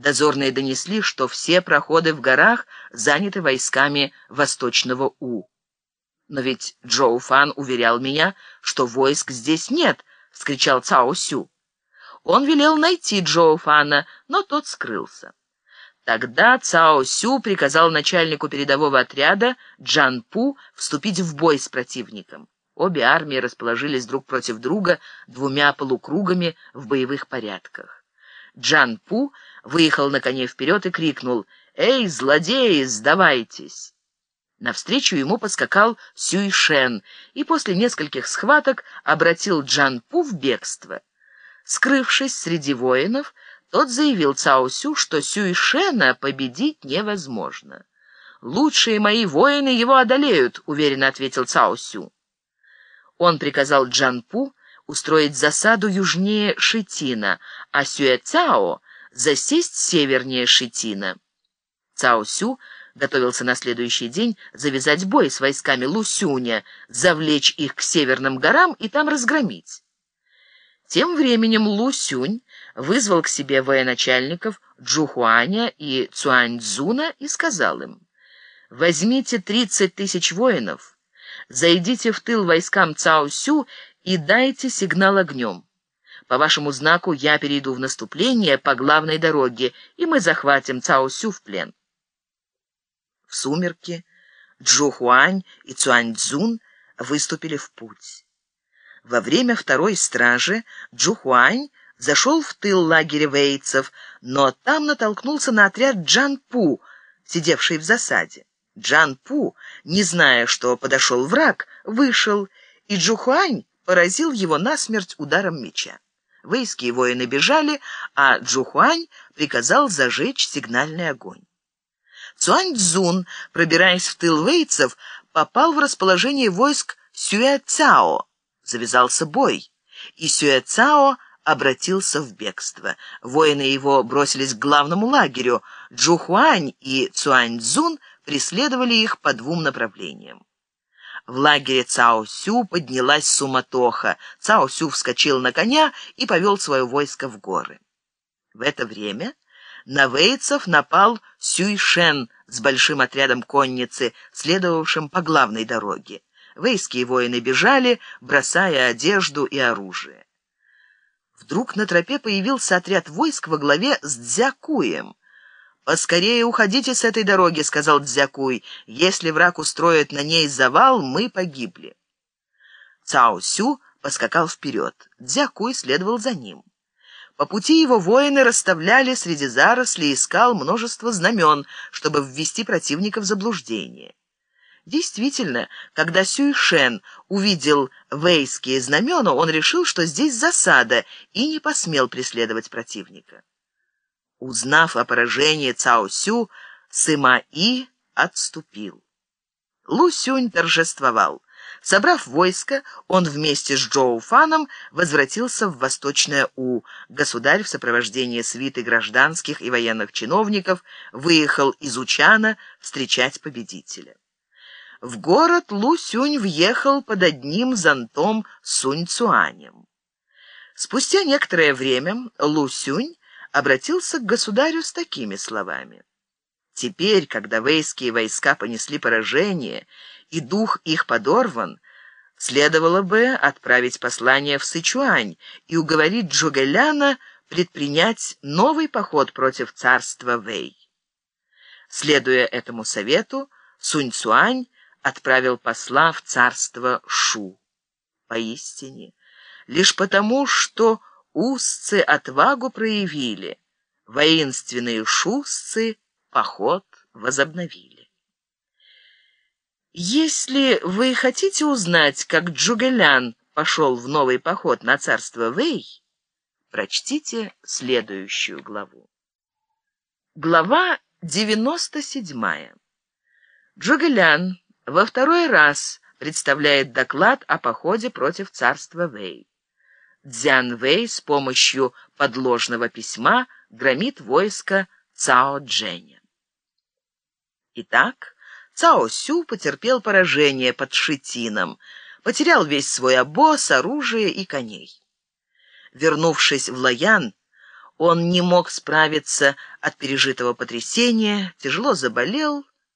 Дозорные донесли, что все проходы в горах заняты войсками Восточного У. «Но ведь Джоу Фан уверял меня, что войск здесь нет», — вскричал Цао Сю. Он велел найти Джоу Фана, но тот скрылся. Тогда Цао Сю приказал начальнику передового отряда Джан Пу вступить в бой с противником. Обе армии расположились друг против друга двумя полукругами в боевых порядках. Джан Пу выехал на коне вперед и крикнул «Эй, злодеи, сдавайтесь!» Навстречу ему поскакал Сюй Шен и после нескольких схваток обратил Джан Пу в бегство. Скрывшись среди воинов, тот заявил Цао Сю, что Сюй Шена победить невозможно. «Лучшие мои воины его одолеют», — уверенно ответил Цао Сю. Он приказал Джан Пу устроить засаду южнее Шитина, а Сюэ Цао засесть севернее Шитина. Цао Сю готовился на следующий день завязать бой с войсками Лусюня, завлечь их к северным горам и там разгромить. Тем временем Лусюнь вызвал к себе военачальников Джухуаня и Цуаньцзуна и сказал им, «Возьмите тридцать тысяч воинов, зайдите в тыл войскам Цао Сю и дайте сигнал огнем. По вашему знаку я перейду в наступление по главной дороге, и мы захватим Цао Сю в плен». В сумерки Джухуань и Цуаньцзун выступили в путь. Во время второй стражи Джухуань зашел в тыл лагеря вейцев, но там натолкнулся на отряд Джан Пу, сидевший в засаде. Джан Пу, не зная, что подошел враг, вышел, и Джухуань поразил его насмерть ударом меча. Вейские воины бежали, а Джухуань приказал зажечь сигнальный огонь. Цуань-Цзун, пробираясь в тыл вейцев, попал в расположение войск Сюэ-Цао. Завязался бой, и Сюэ-Цао обратился в бегство. Воины его бросились к главному лагерю. Джухуань и Цуань-Цзун преследовали их по двум направлениям. В лагере Цао Сю поднялась суматоха. Цао Сю вскочил на коня и повел свое войско в горы. В это время на вейцев напал Сюйшен с большим отрядом конницы, следовавшим по главной дороге. Вейские воины бежали, бросая одежду и оружие. Вдруг на тропе появился отряд войск во главе с Дзякуем. «Поскорее уходите с этой дороги», — сказал Дзякуй. «Если враг устроит на ней завал, мы погибли». Цао Сю поскакал вперед. Дзякуй следовал за ним. По пути его воины расставляли среди зарослей и скал множество знамен, чтобы ввести противника в заблуждение. Действительно, когда Сюйшен увидел вейские знамена, он решил, что здесь засада, и не посмел преследовать противника. Узнав о поражении Цао Сю, Сыма И отступил. Лу Сюнь торжествовал. Собрав войско, он вместе с Джоу Фаном возвратился в Восточное У. Государь в сопровождении свиты гражданских и военных чиновников выехал из Учана встречать победителя. В город Лу Сюнь въехал под одним зонтом Сунь Цуанем. Спустя некоторое время Лу Сюнь обратился к государю с такими словами. Теперь, когда вейские войска понесли поражение, и дух их подорван, следовало бы отправить послание в Сычуань и уговорить Джугэляна предпринять новый поход против царства Вэй. Следуя этому совету, Сунь Цуань отправил посла в царство Шу. Поистине, лишь потому, что устцы отвагу проявили, воинственные шустцы поход возобновили. Если вы хотите узнать, как Джугелян пошел в новый поход на царство Вэй, прочтите следующую главу. Глава 97. Джугелян во второй раз представляет доклад о походе против царства Вэй. Дзян Вэй с помощью подложного письма громит войско Цао Дженя. Итак, Цао Сю потерпел поражение под Шитином, потерял весь свой обоз, оружие и коней. Вернувшись в Лаян, Он не мог справиться от пережитого потрясения, тяжело заболел